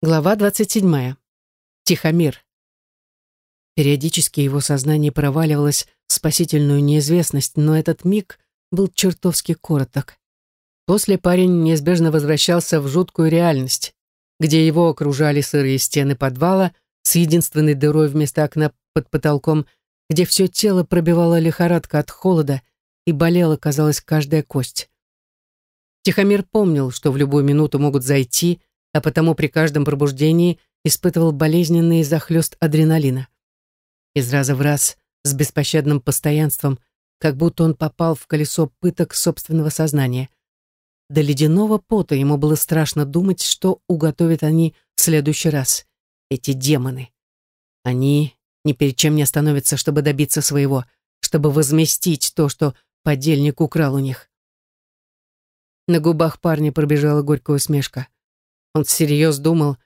Глава 27. Тихомир. Периодически его сознание проваливалось в спасительную неизвестность, но этот миг был чертовски короток. После парень неизбежно возвращался в жуткую реальность, где его окружали сырые стены подвала с единственной дырой вместо окна под потолком, где все тело пробивало лихорадка от холода и болела, казалось, каждая кость. Тихомир помнил, что в любую минуту могут зайти, а потому при каждом пробуждении испытывал болезненный захлёст адреналина. Из раза в раз, с беспощадным постоянством, как будто он попал в колесо пыток собственного сознания. До ледяного пота ему было страшно думать, что уготовят они в следующий раз, эти демоны. Они ни перед чем не остановятся, чтобы добиться своего, чтобы возместить то, что подельник украл у них. На губах парня пробежала горькая усмешка. Он всерьез думал,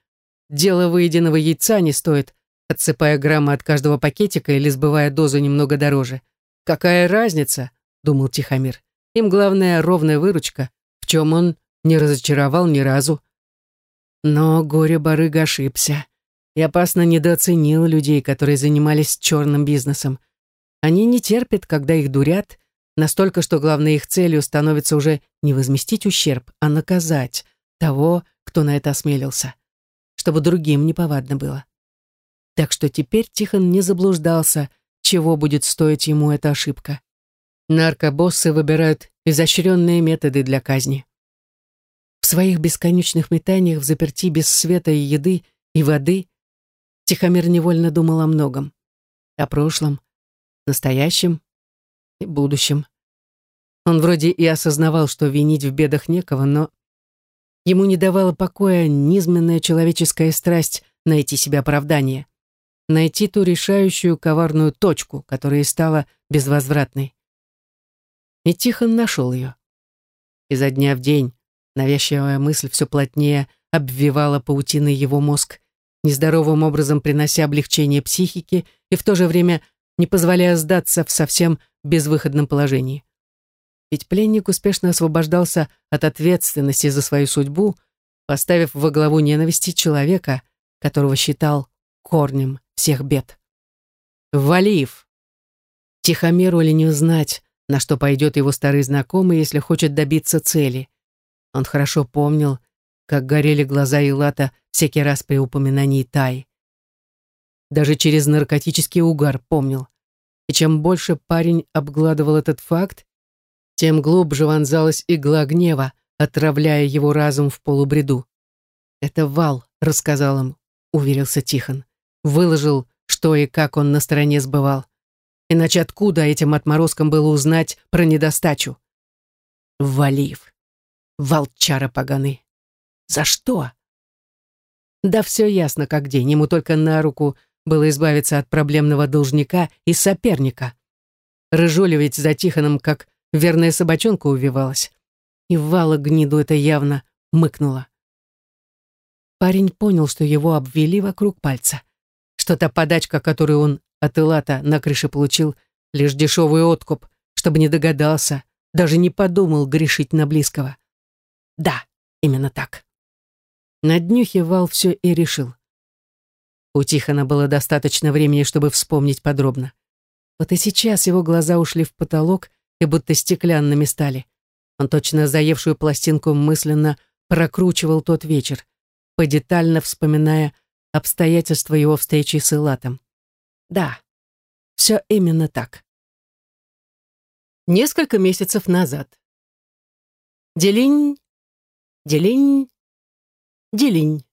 дело выеденного яйца не стоит, отсыпая граммы от каждого пакетика или сбывая дозу немного дороже. «Какая разница?» — думал Тихомир. «Им главное ровная выручка, в чем он не разочаровал ни разу». Но горе-барыга ошибся и опасно недооценил людей, которые занимались черным бизнесом. Они не терпят, когда их дурят, настолько, что главной их целью становится уже не возместить ущерб, а наказать того, кто на это осмелился, чтобы другим неповадно было. Так что теперь Тихон не заблуждался, чего будет стоить ему эта ошибка. Наркобоссы выбирают изощренные методы для казни. В своих бесконечных метаниях в заперти без света и еды, и воды Тихомир невольно думал о многом. О прошлом, настоящем и будущем. Он вроде и осознавал, что винить в бедах некого, но Ему не давала покоя низменная человеческая страсть найти себе оправдание, найти ту решающую коварную точку, которая стала безвозвратной. И Тихон нашел ее. Изо дня в день навязчивая мысль все плотнее обвивала паутиной его мозг, нездоровым образом принося облегчение психике и в то же время не позволяя сдаться в совсем безвыходном положении. Ведь пленник успешно освобождался от ответственности за свою судьбу, поставив во главу ненависти человека, которого считал корнем всех бед. Валиев. Тихомиру ли не узнать, на что пойдет его старый знакомый, если хочет добиться цели. Он хорошо помнил, как горели глаза Илата всякий раз при упоминании Тай. Даже через наркотический угар помнил. И чем больше парень обгладывал этот факт, тем глубже вонзалась игла гнева, отравляя его разум в полубреду. «Это Вал», — рассказал им, — уверился Тихон. Выложил, что и как он на стороне сбывал. Иначе откуда этим отморозкам было узнать про недостачу? Валив. Волчара поганый. За что? Да все ясно, как день. Ему только на руку было избавиться от проблемного должника и соперника. Рыжуля ведь за Тихоном как Верная собачонка увивалась. И Вала гниду это явно мыкнула. Парень понял, что его обвели вокруг пальца. Что та подачка, которую он от Илата на крыше получил, лишь дешевый откуп, чтобы не догадался, даже не подумал грешить на близкого. Да, именно так. На днюхе Вал все и решил. У Тихона было достаточно времени, чтобы вспомнить подробно. Вот и сейчас его глаза ушли в потолок, и будто стеклянными стали. Он точно заевшую пластинку мысленно прокручивал тот вечер, подетально вспоминая обстоятельства его встречи с Илатом. Да, все именно так. Несколько месяцев назад. Делинь, делинь, делинь.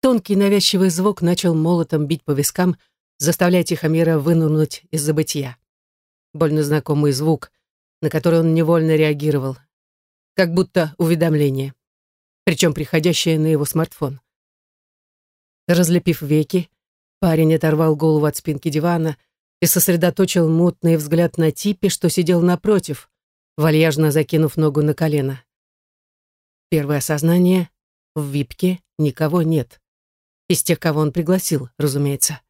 Тонкий навязчивый звук начал молотом бить по вискам, заставляя Тихомира вынырнуть из забытия больно знакомый звук, на который он невольно реагировал, как будто уведомление, причем приходящее на его смартфон. Разлепив веки, парень оторвал голову от спинки дивана и сосредоточил мутный взгляд на типе, что сидел напротив, вальяжно закинув ногу на колено. Первое осознание — в випке никого нет. Из тех, кого он пригласил, разумеется.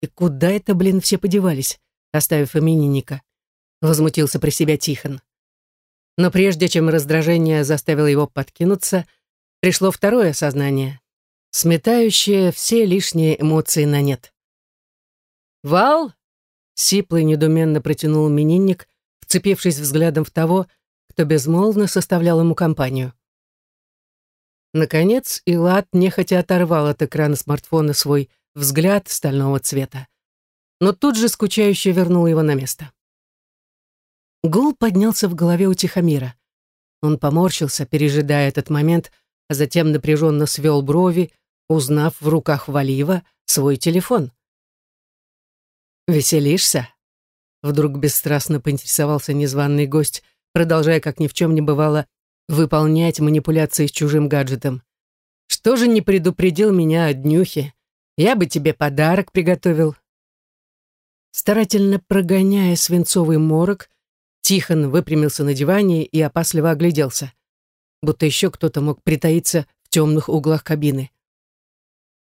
И куда это, блин, все подевались? Оставив именинника. Возмутился при себя Тихон. Но прежде чем раздражение заставило его подкинуться, пришло второе сознание. сметающее все лишние эмоции на нет. «Вал?» — сиплый недуменно протянул именинник, вцепившись взглядом в того, кто безмолвно составлял ему компанию. Наконец, Илат нехотя оторвал от экрана смартфона свой взгляд стального цвета, но тут же скучающе вернул его на место. Гул поднялся в голове у Тихомира. Он поморщился, пережидая этот момент, а затем напряженно свел брови, узнав в руках Валиева свой телефон. «Веселишься?» Вдруг бесстрастно поинтересовался незваный гость, продолжая, как ни в чем не бывало, выполнять манипуляции с чужим гаджетом. «Что же не предупредил меня о днюхе? Я бы тебе подарок приготовил». Старательно прогоняя свинцовый морок, Тихон выпрямился на диване и опасливо огляделся, будто еще кто-то мог притаиться в темных углах кабины.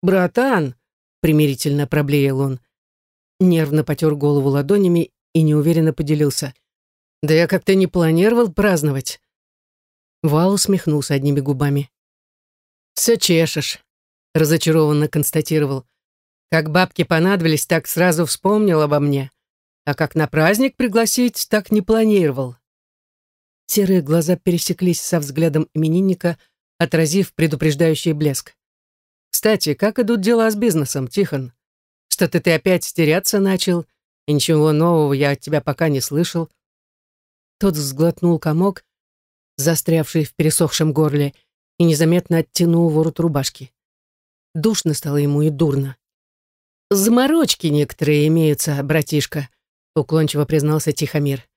«Братан!» — примирительно проблеял он. Нервно потер голову ладонями и неуверенно поделился. «Да я как-то не планировал праздновать». Вал усмехнулся одними губами. «Все чешешь», — разочарованно констатировал. «Как бабки понадобились, так сразу вспомнил обо мне а как на праздник пригласить, так не планировал. Серые глаза пересеклись со взглядом именинника, отразив предупреждающий блеск. «Кстати, как идут дела с бизнесом, Тихон? Что-то ты опять теряться начал, и ничего нового я от тебя пока не слышал». Тот сглотнул комок, застрявший в пересохшем горле, и незаметно оттянул ворот рубашки. Душно стало ему и дурно. «Заморочки некоторые имеются, братишка», уклончиво признался Тихомир.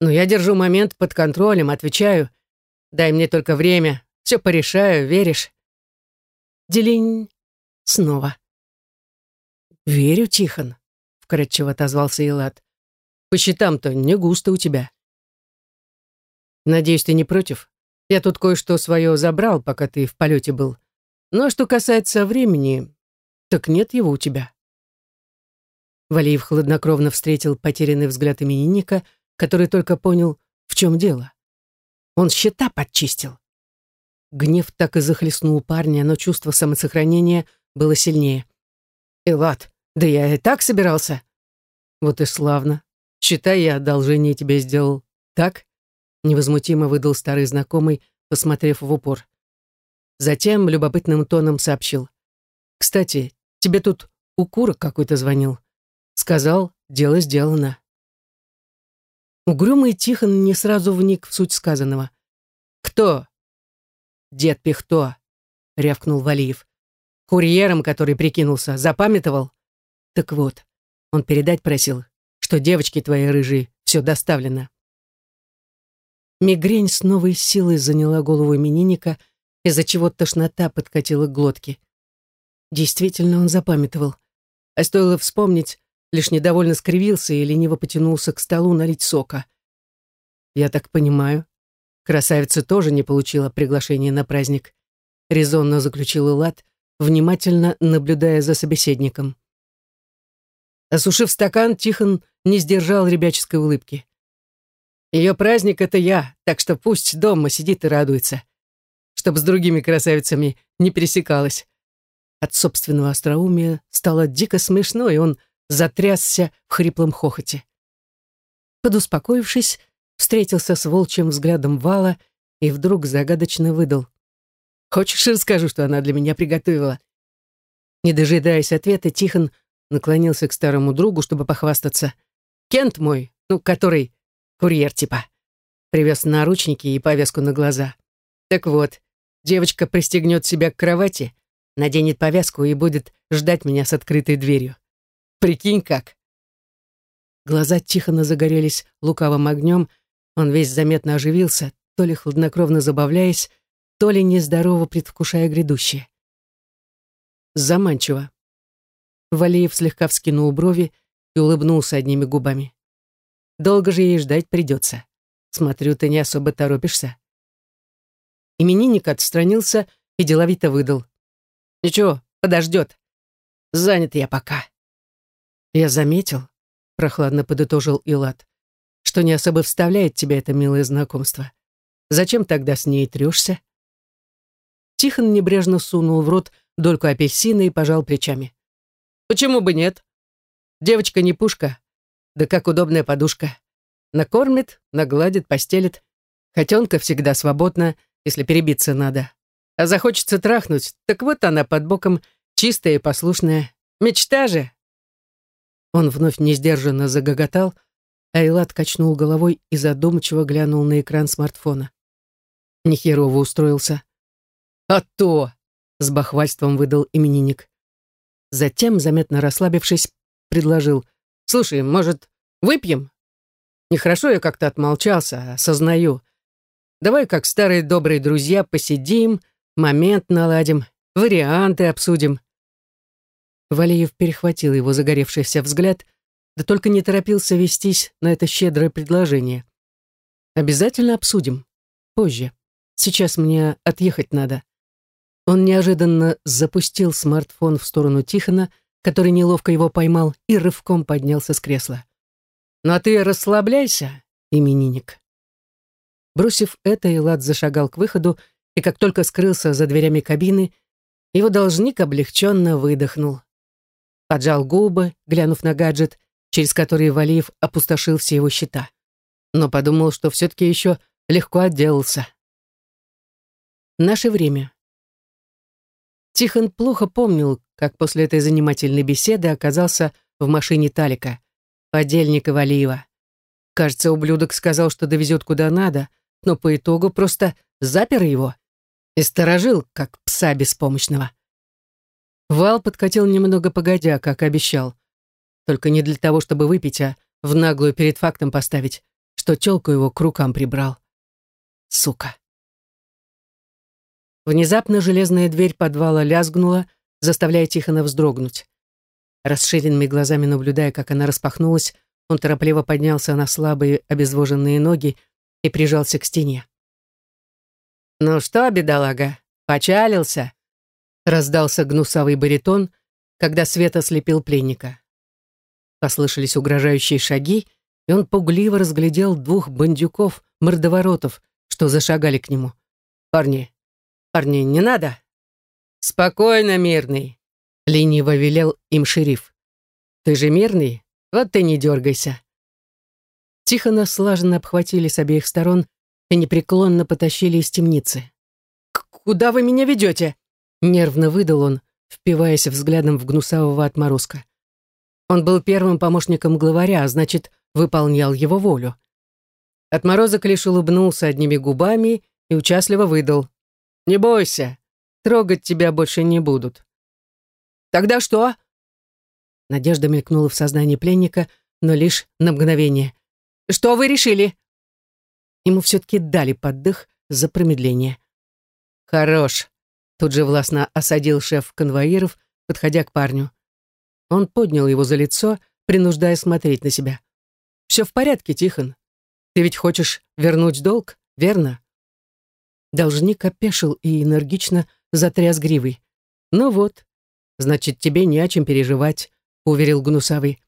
«Но я держу момент под контролем, отвечаю. Дай мне только время, все порешаю, веришь?» Делинь снова. «Верю, Тихон», — вкратчиво отозвался Илат. «По счетам-то не густо у тебя». «Надеюсь, ты не против? Я тут кое-что свое забрал, пока ты в полете был. Но что касается времени, так нет его у тебя». Валиев хладнокровно встретил потерянный взгляд именинника, который только понял, в чем дело. Он счета подчистил. Гнев так и захлестнул парня, но чувство самосохранения было сильнее. «Элат, да я и так собирался». «Вот и славно. Считай, я одолжение тебе сделал. Так?» Невозмутимо выдал старый знакомый, посмотрев в упор. Затем любопытным тоном сообщил. «Кстати, тебе тут укурок какой-то звонил. Сказал, дело сделано. Угрюмый Тихон не сразу вник в суть сказанного. «Кто?» «Дед Пихто», — рявкнул Валиев. «Курьером, который прикинулся, запамятовал?» «Так вот, он передать просил, что девочки твои рыжие, все доставлено». Мигрень с новой силой заняла голову именинника, из-за чего тошнота подкатила к глотке. Действительно, он запамятовал. А стоило вспомнить, лишь недовольно скривился и лениво потянулся к столу налить сока. «Я так понимаю, красавица тоже не получила приглашение на праздник», резонно заключил Лад, внимательно наблюдая за собеседником. Осушив стакан, Тихон не сдержал ребяческой улыбки. «Ее праздник — это я, так что пусть дома сидит и радуется, чтобы с другими красавицами не пересекалась». От собственного остроумия стало дико смешно, и он затрясся в хриплом хохоте. Подуспокоившись, встретился с волчьим взглядом вала и вдруг загадочно выдал. «Хочешь, расскажу, что она для меня приготовила?» Не дожидаясь ответа, Тихон наклонился к старому другу, чтобы похвастаться. «Кент мой, ну, который курьер типа, привез наручники и повязку на глаза. Так вот, девочка пристегнет себя к кровати, наденет повязку и будет ждать меня с открытой дверью. Прикинь как. Глаза Тихона загорелись лукавым огнем, он весь заметно оживился, то ли хладнокровно забавляясь, то ли нездорово предвкушая грядущее. Заманчиво. Валеев слегка вскинул брови и улыбнулся одними губами. «Долго же ей ждать придется. Смотрю, ты не особо торопишься». Именинник отстранился и деловито выдал. «Ничего, подождет. Занят я пока». «Я заметил», — прохладно подытожил Илат, «что не особо вставляет тебя это милое знакомство. Зачем тогда с ней трешься?» Тихон небрежно сунул в рот дольку апельсина и пожал плечами. «Почему бы нет? Девочка не пушка, да как удобная подушка. Накормит, нагладит, постелит. Котенка всегда свободна, если перебиться надо. А захочется трахнуть, так вот она под боком, чистая и послушная. Мечта же!» Он вновь несдержанно загоготал, а Элат качнул головой и задумчиво глянул на экран смартфона. Нехерово устроился. «А то!» — с бахвальством выдал именинник. Затем, заметно расслабившись, предложил. «Слушай, может, выпьем? Нехорошо я как-то отмолчался, осознаю. Давай, как старые добрые друзья, посидим, момент наладим, варианты обсудим». Валеев перехватил его загоревшийся взгляд, да только не торопился вестись на это щедрое предложение. «Обязательно обсудим. Позже. Сейчас мне отъехать надо». Он неожиданно запустил смартфон в сторону Тихона, который неловко его поймал и рывком поднялся с кресла. «Ну а ты расслабляйся, именинник». Бросив это, Элад зашагал к выходу, и как только скрылся за дверями кабины, его должник облегченно выдохнул. Поджал губы, глянув на гаджет, через который Валиев опустошил все его счета. Но подумал, что все-таки еще легко отделался. Наше время. Тихон плохо помнил, как после этой занимательной беседы оказался в машине Талика, подельника Валиева. Кажется, ублюдок сказал, что довезет куда надо, но по итогу просто запер его и сторожил, как пса беспомощного. Вал подкатил немного погодя, как обещал. Только не для того, чтобы выпить, а в наглую перед фактом поставить, что тёлку его к рукам прибрал. Сука. Внезапно железная дверь подвала лязгнула, заставляя Тихона вздрогнуть. Расширенными глазами наблюдая, как она распахнулась, он торопливо поднялся на слабые обезвоженные ноги и прижался к стене. «Ну что, бедолага, почалился?» Раздался гнусавый баритон, когда свет ослепил пленника. Послышались угрожающие шаги, и он пугливо разглядел двух бандюков, мордоворотов, что зашагали к нему. «Парни, парни, не надо!» «Спокойно, мирный!» — лениво велел им шериф. «Ты же мирный? Вот ты не дергайся!» Тихо слаженно обхватили с обеих сторон и непреклонно потащили из темницы. «Куда вы меня ведете?» — нервно выдал он, впиваясь взглядом в гнусавого отморозка. Он был первым помощником главаря, а значит, выполнял его волю. Отморозок лишь улыбнулся одними губами и участливо выдал. «Не бойся, трогать тебя больше не будут». «Тогда что?» Надежда мелькнула в сознании пленника, но лишь на мгновение. «Что вы решили?» Ему все-таки дали поддых за промедление. «Хорош», — тут же властно осадил шеф конвоиров, подходя к парню. Он поднял его за лицо, принуждая смотреть на себя. «Все в порядке, Тихон. Ты ведь хочешь вернуть долг, верно?» Должник опешил и энергично затряс гривой. «Ну вот, значит, тебе не о чем переживать», — уверил Гнусавый.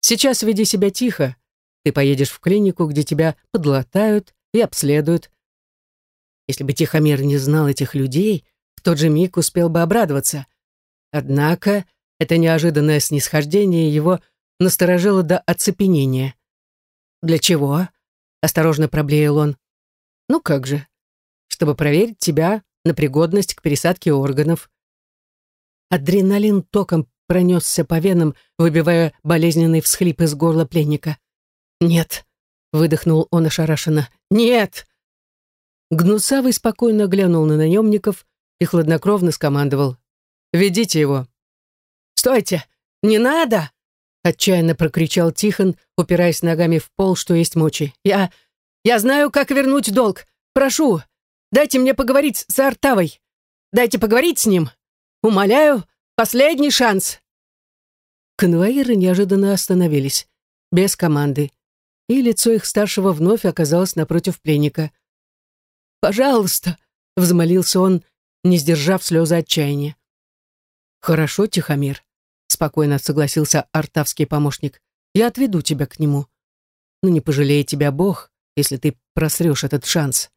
«Сейчас веди себя тихо. Ты поедешь в клинику, где тебя подлатают и обследуют. Если бы Тихомир не знал этих людей, тот же миг успел бы обрадоваться. Однако это неожиданное снисхождение его насторожило до оцепенения. «Для чего?» — осторожно проблеял он. «Ну как же, чтобы проверить тебя на пригодность к пересадке органов». Адреналин током пронесся по венам, выбивая болезненный всхлип из горла пленника. «Нет», — выдохнул он ошарашенно, — «нет». Гнусавый спокойно глянул на наемников и хладнокровно скомандовал. «Ведите его». «Стойте! Не надо!» Отчаянно прокричал Тихон, упираясь ногами в пол, что есть мочи. «Я... я знаю, как вернуть долг. Прошу, дайте мне поговорить с Артавой. Дайте поговорить с ним. Умоляю, последний шанс!» Конвоиры неожиданно остановились, без команды, и лицо их старшего вновь оказалось напротив пленника. «Пожалуйста!» — взмолился он, не сдержав слезы отчаяния. «Хорошо, Тихомир», спокойно согласился артавский помощник. «Я отведу тебя к нему. Но не пожалеет тебя Бог, если ты просрешь этот шанс».